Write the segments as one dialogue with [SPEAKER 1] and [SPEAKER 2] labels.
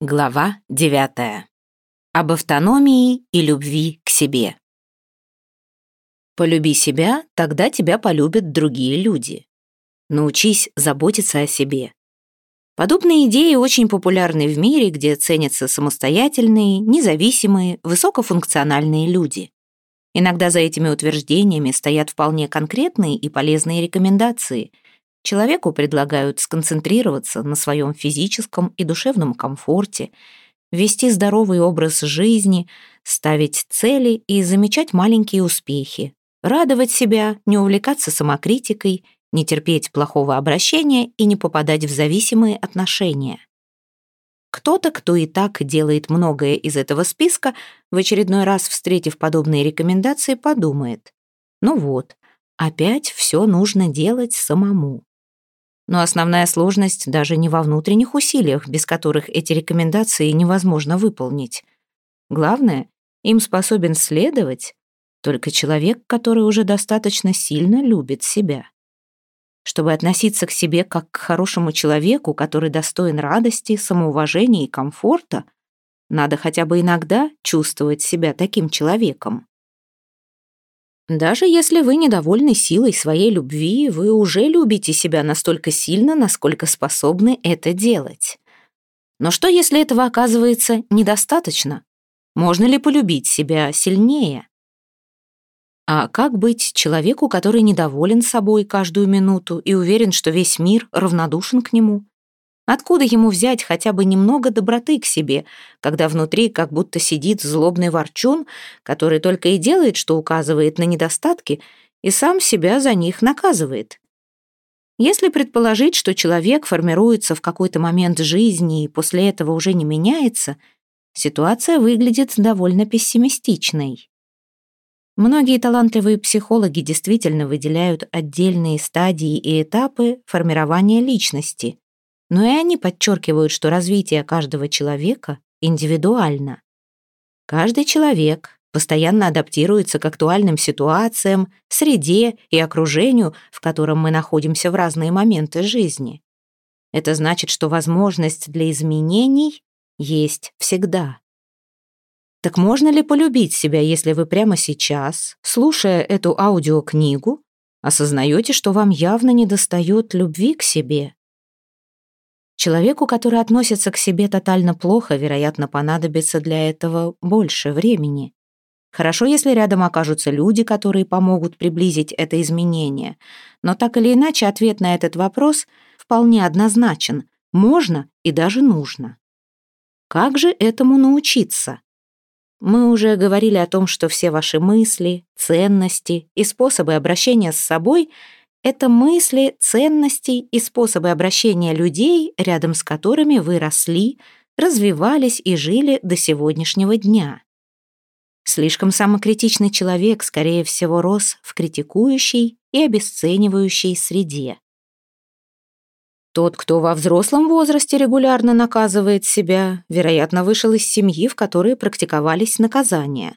[SPEAKER 1] Глава 9. Об автономии и любви к себе. Полюби себя, тогда тебя полюбят другие люди. Научись заботиться о себе. Подобные идеи очень популярны в мире, где ценятся самостоятельные, независимые, высокофункциональные люди. Иногда за этими утверждениями стоят вполне конкретные и полезные рекомендации – Человеку предлагают сконцентрироваться на своем физическом и душевном комфорте, вести здоровый образ жизни, ставить цели и замечать маленькие успехи, радовать себя, не увлекаться самокритикой, не терпеть плохого обращения и не попадать в зависимые отношения. Кто-то, кто и так делает многое из этого списка, в очередной раз встретив подобные рекомендации, подумает, ну вот, опять все нужно делать самому. Но основная сложность даже не во внутренних усилиях, без которых эти рекомендации невозможно выполнить. Главное, им способен следовать только человек, который уже достаточно сильно любит себя. Чтобы относиться к себе как к хорошему человеку, который достоин радости, самоуважения и комфорта, надо хотя бы иногда чувствовать себя таким человеком. Даже если вы недовольны силой своей любви, вы уже любите себя настолько сильно, насколько способны это делать. Но что, если этого оказывается недостаточно? Можно ли полюбить себя сильнее? А как быть человеку, который недоволен собой каждую минуту и уверен, что весь мир равнодушен к нему? Откуда ему взять хотя бы немного доброты к себе, когда внутри как будто сидит злобный ворчун, который только и делает, что указывает на недостатки, и сам себя за них наказывает? Если предположить, что человек формируется в какой-то момент жизни и после этого уже не меняется, ситуация выглядит довольно пессимистичной. Многие талантливые психологи действительно выделяют отдельные стадии и этапы формирования личности но и они подчеркивают, что развитие каждого человека индивидуально. Каждый человек постоянно адаптируется к актуальным ситуациям, среде и окружению, в котором мы находимся в разные моменты жизни. Это значит, что возможность для изменений есть всегда. Так можно ли полюбить себя, если вы прямо сейчас, слушая эту аудиокнигу, осознаете, что вам явно недостает любви к себе? Человеку, который относится к себе тотально плохо, вероятно, понадобится для этого больше времени. Хорошо, если рядом окажутся люди, которые помогут приблизить это изменение. Но так или иначе, ответ на этот вопрос вполне однозначен. Можно и даже нужно. Как же этому научиться? Мы уже говорили о том, что все ваши мысли, ценности и способы обращения с собой — это мысли, ценности и способы обращения людей, рядом с которыми вы росли, развивались и жили до сегодняшнего дня. Слишком самокритичный человек, скорее всего, рос в критикующей и обесценивающей среде. Тот, кто во взрослом возрасте регулярно наказывает себя, вероятно, вышел из семьи, в которой практиковались наказания.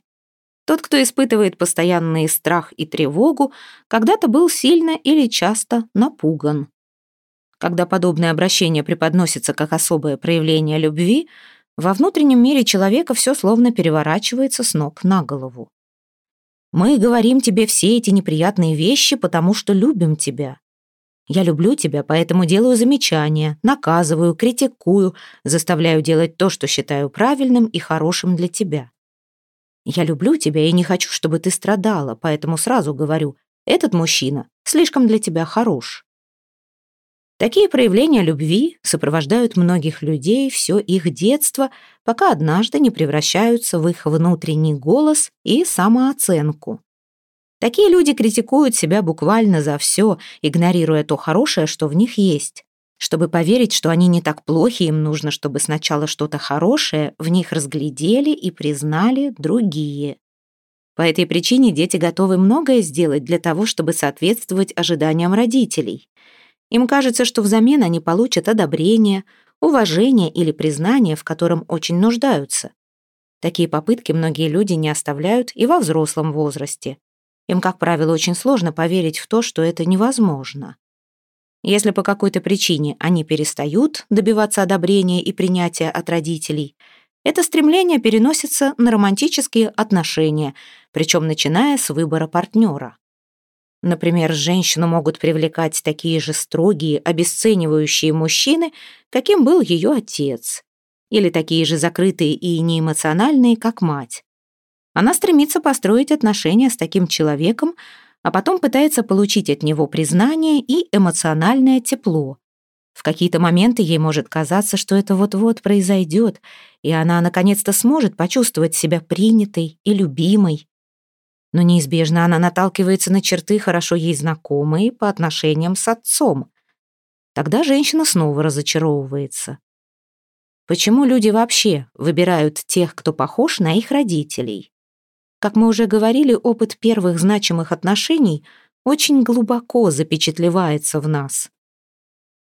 [SPEAKER 1] Тот, кто испытывает постоянный страх и тревогу, когда-то был сильно или часто напуган. Когда подобное обращение преподносится как особое проявление любви, во внутреннем мире человека все словно переворачивается с ног на голову. Мы говорим тебе все эти неприятные вещи, потому что любим тебя. Я люблю тебя, поэтому делаю замечания, наказываю, критикую, заставляю делать то, что считаю правильным и хорошим для тебя. Я люблю тебя и не хочу, чтобы ты страдала, поэтому сразу говорю, этот мужчина слишком для тебя хорош. Такие проявления любви сопровождают многих людей все их детство, пока однажды не превращаются в их внутренний голос и самооценку. Такие люди критикуют себя буквально за все, игнорируя то хорошее, что в них есть. Чтобы поверить, что они не так плохи, им нужно, чтобы сначала что-то хорошее в них разглядели и признали другие. По этой причине дети готовы многое сделать для того, чтобы соответствовать ожиданиям родителей. Им кажется, что взамен они получат одобрение, уважение или признание, в котором очень нуждаются. Такие попытки многие люди не оставляют и во взрослом возрасте. Им, как правило, очень сложно поверить в то, что это невозможно. Если по какой-то причине они перестают добиваться одобрения и принятия от родителей, это стремление переносится на романтические отношения, причем начиная с выбора партнера. Например, женщину могут привлекать такие же строгие, обесценивающие мужчины, каким был ее отец, или такие же закрытые и неэмоциональные, как мать. Она стремится построить отношения с таким человеком, а потом пытается получить от него признание и эмоциональное тепло. В какие-то моменты ей может казаться, что это вот-вот произойдет, и она наконец-то сможет почувствовать себя принятой и любимой. Но неизбежно она наталкивается на черты, хорошо ей знакомые по отношениям с отцом. Тогда женщина снова разочаровывается. Почему люди вообще выбирают тех, кто похож на их родителей? Как мы уже говорили, опыт первых значимых отношений очень глубоко запечатлевается в нас.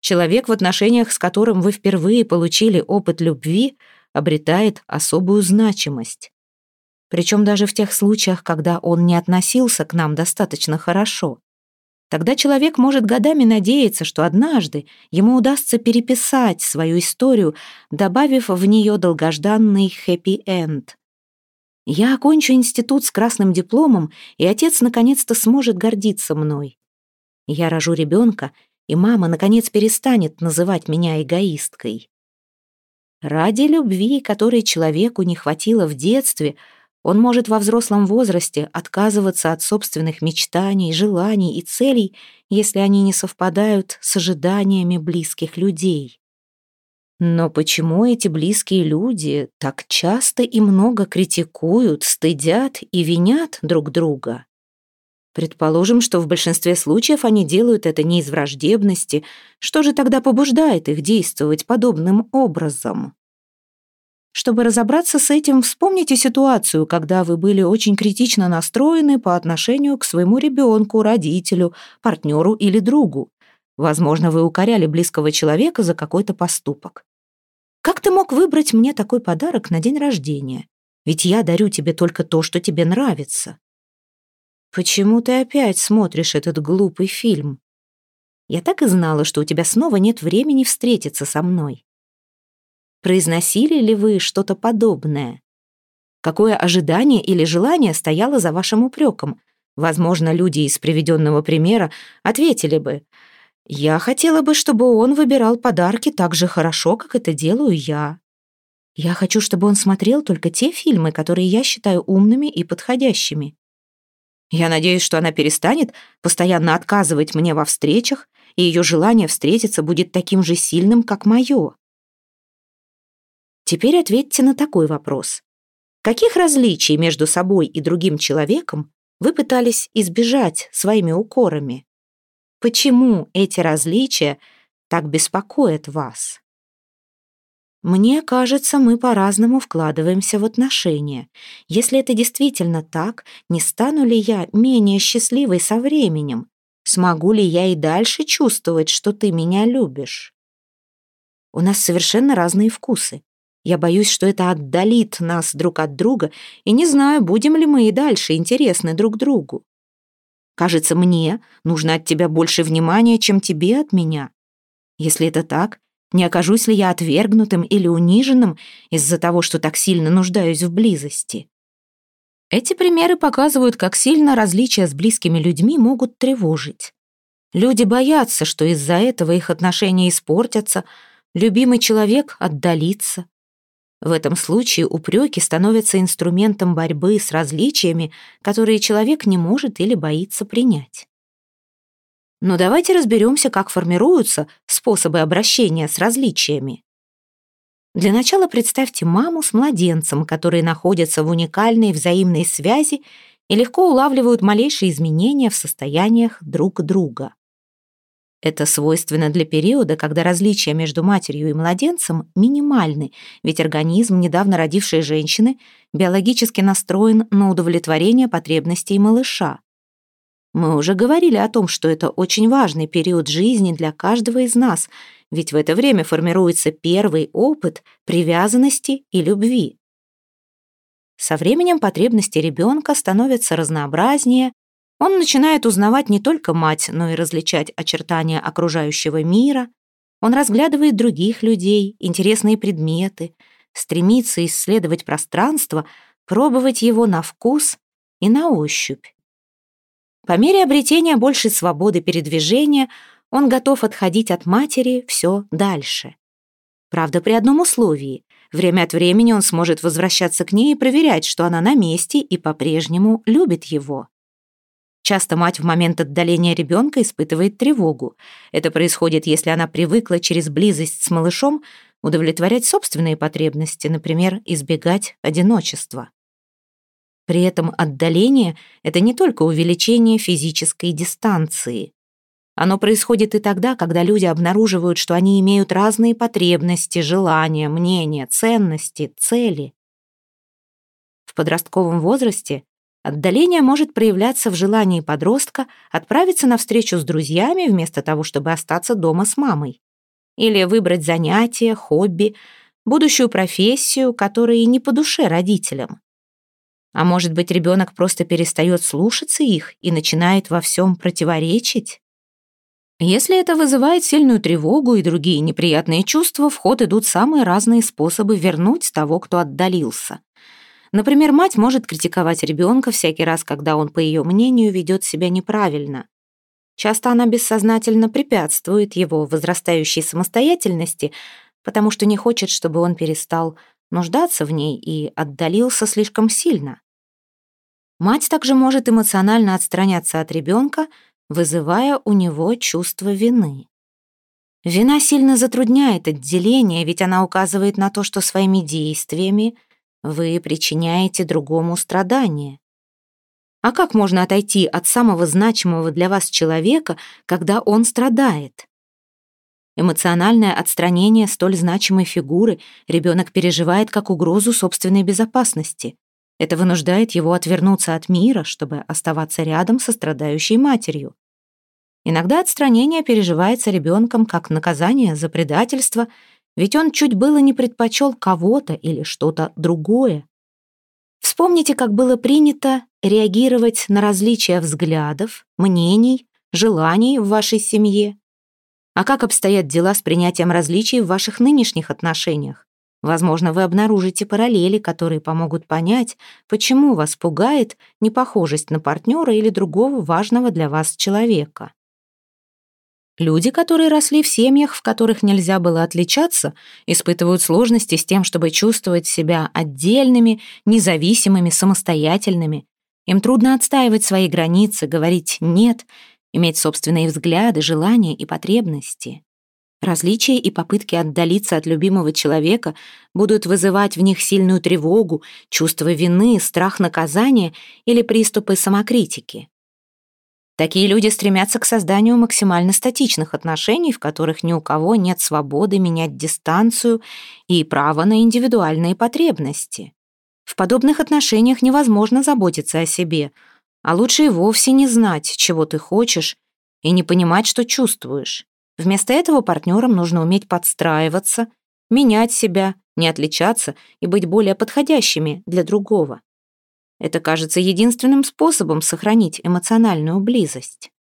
[SPEAKER 1] Человек, в отношениях с которым вы впервые получили опыт любви, обретает особую значимость. Причем даже в тех случаях, когда он не относился к нам достаточно хорошо. Тогда человек может годами надеяться, что однажды ему удастся переписать свою историю, добавив в нее долгожданный хэппи-энд. Я окончу институт с красным дипломом, и отец наконец-то сможет гордиться мной. Я рожу ребенка, и мама наконец перестанет называть меня эгоисткой. Ради любви, которой человеку не хватило в детстве, он может во взрослом возрасте отказываться от собственных мечтаний, желаний и целей, если они не совпадают с ожиданиями близких людей. Но почему эти близкие люди так часто и много критикуют, стыдят и винят друг друга? Предположим, что в большинстве случаев они делают это не из враждебности. Что же тогда побуждает их действовать подобным образом? Чтобы разобраться с этим, вспомните ситуацию, когда вы были очень критично настроены по отношению к своему ребенку, родителю, партнеру или другу. Возможно, вы укоряли близкого человека за какой-то поступок. Как ты мог выбрать мне такой подарок на день рождения? Ведь я дарю тебе только то, что тебе нравится. Почему ты опять смотришь этот глупый фильм? Я так и знала, что у тебя снова нет времени встретиться со мной. Произносили ли вы что-то подобное? Какое ожидание или желание стояло за вашим упреком? Возможно, люди из приведенного примера ответили бы — я хотела бы, чтобы он выбирал подарки так же хорошо, как это делаю я. Я хочу, чтобы он смотрел только те фильмы, которые я считаю умными и подходящими. Я надеюсь, что она перестанет постоянно отказывать мне во встречах, и ее желание встретиться будет таким же сильным, как мое. Теперь ответьте на такой вопрос. Каких различий между собой и другим человеком вы пытались избежать своими укорами? Почему эти различия так беспокоят вас? Мне кажется, мы по-разному вкладываемся в отношения. Если это действительно так, не стану ли я менее счастливой со временем? Смогу ли я и дальше чувствовать, что ты меня любишь? У нас совершенно разные вкусы. Я боюсь, что это отдалит нас друг от друга, и не знаю, будем ли мы и дальше интересны друг другу. Кажется, мне нужно от тебя больше внимания, чем тебе от меня. Если это так, не окажусь ли я отвергнутым или униженным из-за того, что так сильно нуждаюсь в близости? Эти примеры показывают, как сильно различия с близкими людьми могут тревожить. Люди боятся, что из-за этого их отношения испортятся, любимый человек отдалится, в этом случае упреки становятся инструментом борьбы с различиями, которые человек не может или боится принять. Но давайте разберемся, как формируются способы обращения с различиями. Для начала представьте маму с младенцем, которые находятся в уникальной взаимной связи и легко улавливают малейшие изменения в состояниях друг друга. Это свойственно для периода, когда различия между матерью и младенцем минимальны, ведь организм недавно родившей женщины биологически настроен на удовлетворение потребностей малыша. Мы уже говорили о том, что это очень важный период жизни для каждого из нас, ведь в это время формируется первый опыт привязанности и любви. Со временем потребности ребенка становятся разнообразнее, Он начинает узнавать не только мать, но и различать очертания окружающего мира. Он разглядывает других людей, интересные предметы, стремится исследовать пространство, пробовать его на вкус и на ощупь. По мере обретения большей свободы передвижения он готов отходить от матери все дальше. Правда, при одном условии. Время от времени он сможет возвращаться к ней и проверять, что она на месте и по-прежнему любит его. Часто мать в момент отдаления ребенка испытывает тревогу. Это происходит, если она привыкла через близость с малышом удовлетворять собственные потребности, например, избегать одиночества. При этом отдаление — это не только увеличение физической дистанции. Оно происходит и тогда, когда люди обнаруживают, что они имеют разные потребности, желания, мнения, ценности, цели. В подростковом возрасте отдаление может проявляться в желании подростка отправиться на встречу с друзьями вместо того, чтобы остаться дома с мамой. Или выбрать занятие, хобби, будущую профессию, которые не по душе родителям. А может быть, ребенок просто перестает слушаться их и начинает во всем противоречить? Если это вызывает сильную тревогу и другие неприятные чувства, в ход идут самые разные способы вернуть того, кто отдалился. Например, мать может критиковать ребенка всякий раз, когда он, по ее мнению, ведет себя неправильно. Часто она бессознательно препятствует его возрастающей самостоятельности, потому что не хочет, чтобы он перестал нуждаться в ней и отдалился слишком сильно. Мать также может эмоционально отстраняться от ребенка, вызывая у него чувство вины. Вина сильно затрудняет отделение, ведь она указывает на то, что своими действиями вы причиняете другому страдание. А как можно отойти от самого значимого для вас человека, когда он страдает? Эмоциональное отстранение столь значимой фигуры ребенок переживает как угрозу собственной безопасности. Это вынуждает его отвернуться от мира, чтобы оставаться рядом со страдающей матерью. Иногда отстранение переживается ребенком как наказание за предательство, ведь он чуть было не предпочел кого-то или что-то другое. Вспомните, как было принято реагировать на различия взглядов, мнений, желаний в вашей семье. А как обстоят дела с принятием различий в ваших нынешних отношениях? Возможно, вы обнаружите параллели, которые помогут понять, почему вас пугает непохожесть на партнера или другого важного для вас человека. Люди, которые росли в семьях, в которых нельзя было отличаться, испытывают сложности с тем, чтобы чувствовать себя отдельными, независимыми, самостоятельными. Им трудно отстаивать свои границы, говорить «нет», иметь собственные взгляды, желания и потребности. Различия и попытки отдалиться от любимого человека будут вызывать в них сильную тревогу, чувство вины, страх наказания или приступы самокритики. Такие люди стремятся к созданию максимально статичных отношений, в которых ни у кого нет свободы менять дистанцию и права на индивидуальные потребности. В подобных отношениях невозможно заботиться о себе, а лучше и вовсе не знать, чего ты хочешь, и не понимать, что чувствуешь. Вместо этого партнерам нужно уметь подстраиваться, менять себя, не отличаться и быть более подходящими для другого. Это кажется единственным способом сохранить эмоциональную близость.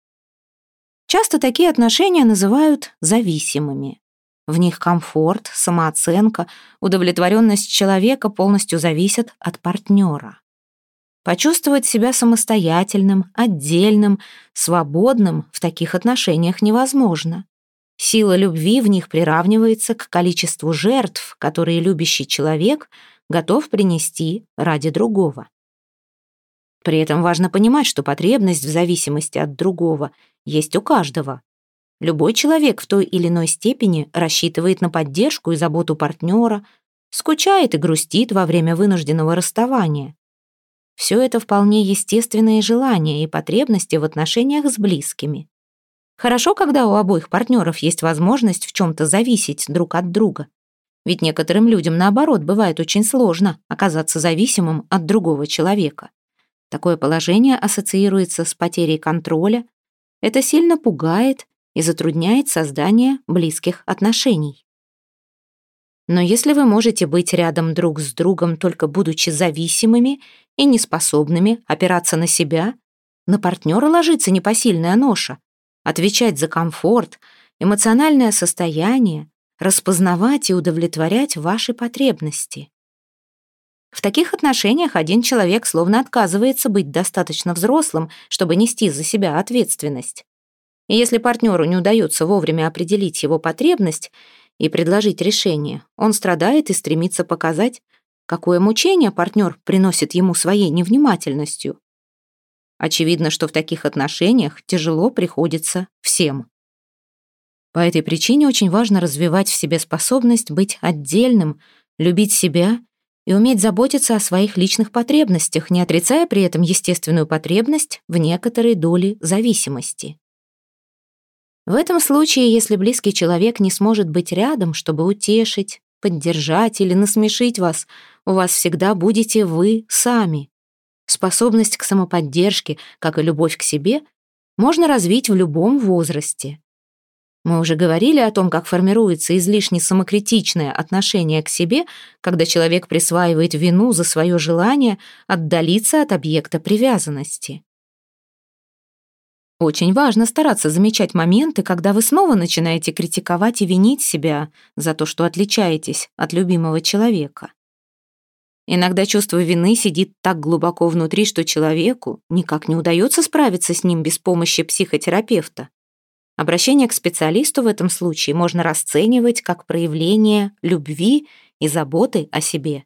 [SPEAKER 1] Часто такие отношения называют зависимыми. В них комфорт, самооценка, удовлетворенность человека полностью зависят от партнера. Почувствовать себя самостоятельным, отдельным, свободным в таких отношениях невозможно. Сила любви в них приравнивается к количеству жертв, которые любящий человек готов принести ради другого. При этом важно понимать, что потребность в зависимости от другого есть у каждого. Любой человек в той или иной степени рассчитывает на поддержку и заботу партнера, скучает и грустит во время вынужденного расставания. Все это вполне естественные желания и потребности в отношениях с близкими. Хорошо, когда у обоих партнеров есть возможность в чем-то зависеть друг от друга. Ведь некоторым людям, наоборот, бывает очень сложно оказаться зависимым от другого человека. Такое положение ассоциируется с потерей контроля. Это сильно пугает и затрудняет создание близких отношений. Но если вы можете быть рядом друг с другом, только будучи зависимыми и неспособными опираться на себя, На партнера ложится непосильная ноша. Отвечать за комфорт, эмоциональное состояние, распознавать и удовлетворять ваши потребности. В таких отношениях один человек словно отказывается быть достаточно взрослым, чтобы нести за себя ответственность. И если партнеру не удается вовремя определить его потребность и предложить решение, он страдает и стремится показать, какое мучение партнер приносит ему своей невнимательностью. Очевидно, что в таких отношениях тяжело приходится всем. По этой причине очень важно развивать в себе способность быть отдельным, любить себя и уметь заботиться о своих личных потребностях, не отрицая при этом естественную потребность в некоторой доле зависимости. В этом случае, если близкий человек не сможет быть рядом, чтобы утешить, поддержать или насмешить вас, у вас всегда будете вы сами. Способность к самоподдержке, как и любовь к себе, можно развить в любом возрасте. Мы уже говорили о том, как формируется излишне самокритичное отношение к себе, когда человек присваивает вину за свое желание отдалиться от объекта привязанности. Очень важно стараться замечать моменты, когда вы снова начинаете критиковать и винить себя за то, что отличаетесь от любимого человека. Иногда чувство вины сидит так глубоко внутри, что человеку никак не удается справиться с ним без помощи психотерапевта. Обращение к специалисту в этом случае можно расценивать как проявление любви и заботы о себе.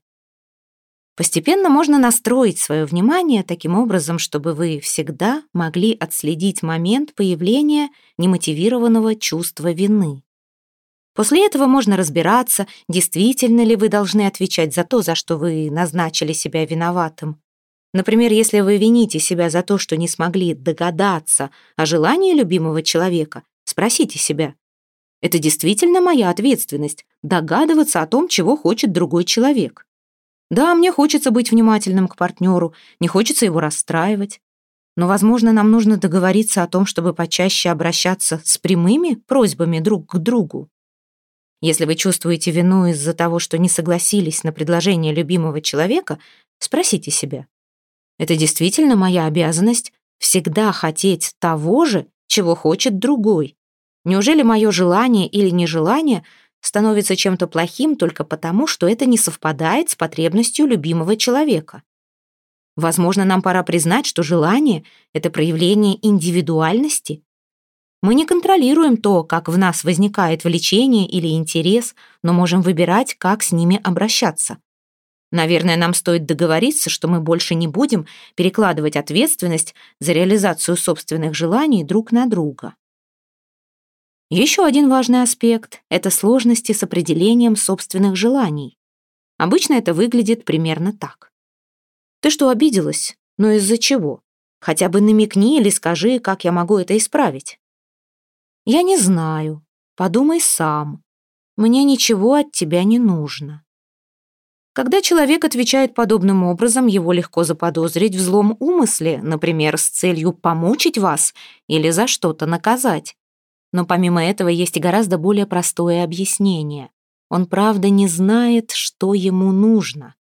[SPEAKER 1] Постепенно можно настроить свое внимание таким образом, чтобы вы всегда могли отследить момент появления немотивированного чувства вины. После этого можно разбираться, действительно ли вы должны отвечать за то, за что вы назначили себя виноватым. Например, если вы вините себя за то, что не смогли догадаться о желании любимого человека, спросите себя, это действительно моя ответственность — догадываться о том, чего хочет другой человек. Да, мне хочется быть внимательным к партнеру, не хочется его расстраивать. Но, возможно, нам нужно договориться о том, чтобы почаще обращаться с прямыми просьбами друг к другу. Если вы чувствуете вину из-за того, что не согласились на предложение любимого человека, спросите себя, это действительно моя обязанность всегда хотеть того же, чего хочет другой. Неужели мое желание или нежелание становится чем-то плохим только потому, что это не совпадает с потребностью любимого человека? Возможно, нам пора признать, что желание — это проявление индивидуальности. Мы не контролируем то, как в нас возникает влечение или интерес, но можем выбирать, как с ними обращаться. Наверное, нам стоит договориться, что мы больше не будем перекладывать ответственность за реализацию собственных желаний друг на друга. Еще один важный аспект — это сложности с определением собственных желаний. Обычно это выглядит примерно так. «Ты что, обиделась? Но из-за чего? Хотя бы намекни или скажи, как я могу это исправить». «Я не знаю. Подумай сам. Мне ничего от тебя не нужно». Когда человек отвечает подобным образом, его легко заподозрить в злом умысле, например, с целью помучить вас или за что-то наказать. Но помимо этого есть и гораздо более простое объяснение. Он правда не знает, что ему нужно.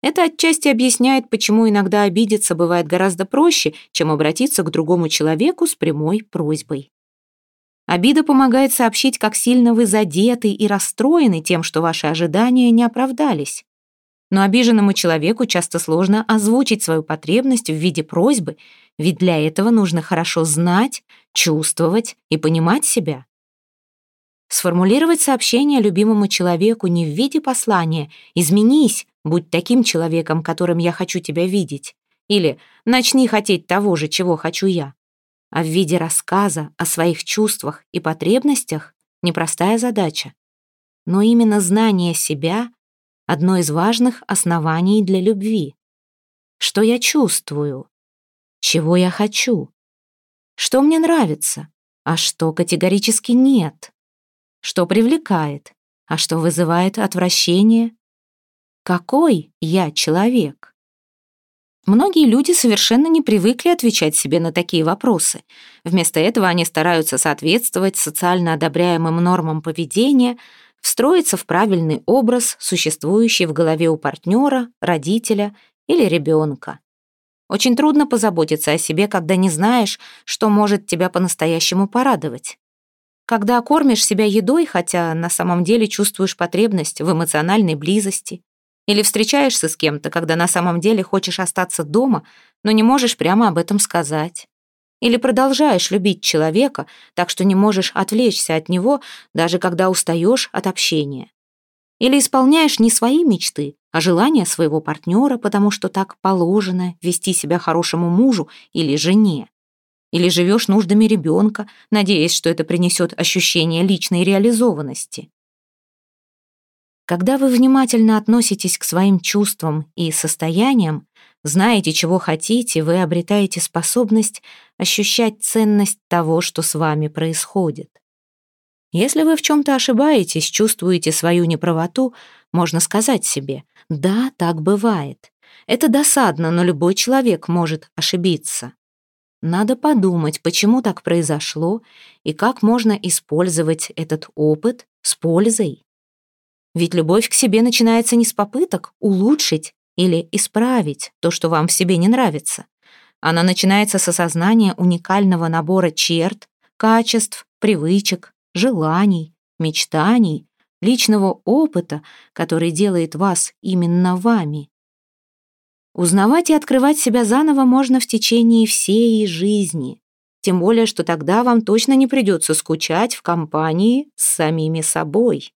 [SPEAKER 1] Это отчасти объясняет, почему иногда обидеться бывает гораздо проще, чем обратиться к другому человеку с прямой просьбой. Обида помогает сообщить, как сильно вы задеты и расстроены тем, что ваши ожидания не оправдались но обиженному человеку часто сложно озвучить свою потребность в виде просьбы, ведь для этого нужно хорошо знать, чувствовать и понимать себя. Сформулировать сообщение любимому человеку не в виде послания «изменись, будь таким человеком, которым я хочу тебя видеть» или «начни хотеть того же, чего хочу я», а в виде рассказа о своих чувствах и потребностях — непростая задача. Но именно знание себя одно из важных оснований для любви. Что я чувствую? Чего я хочу? Что мне нравится, а что категорически нет? Что привлекает, а что вызывает отвращение? Какой я человек? Многие люди совершенно не привыкли отвечать себе на такие вопросы. Вместо этого они стараются соответствовать социально одобряемым нормам поведения, встроиться в правильный образ, существующий в голове у партнера, родителя или ребенка. Очень трудно позаботиться о себе, когда не знаешь, что может тебя по-настоящему порадовать. Когда кормишь себя едой, хотя на самом деле чувствуешь потребность в эмоциональной близости. Или встречаешься с кем-то, когда на самом деле хочешь остаться дома, но не можешь прямо об этом сказать. Или продолжаешь любить человека, так что не можешь отвлечься от него, даже когда устаешь от общения. Или исполняешь не свои мечты, а желания своего партнера, потому что так положено вести себя хорошему мужу или жене. Или живешь нуждами ребенка, надеясь, что это принесет ощущение личной реализованности. Когда вы внимательно относитесь к своим чувствам и состояниям, знаете, чего хотите, вы обретаете способность ощущать ценность того, что с вами происходит. Если вы в чем-то ошибаетесь, чувствуете свою неправоту, можно сказать себе «да, так бывает». Это досадно, но любой человек может ошибиться. Надо подумать, почему так произошло и как можно использовать этот опыт с пользой. Ведь любовь к себе начинается не с попыток улучшить или исправить то, что вам в себе не нравится. Она начинается с осознания уникального набора черт, качеств, привычек, желаний, мечтаний, личного опыта, который делает вас именно вами. Узнавать и открывать себя заново можно в течение всей жизни. Тем более, что тогда вам точно не придется скучать в компании с самими собой.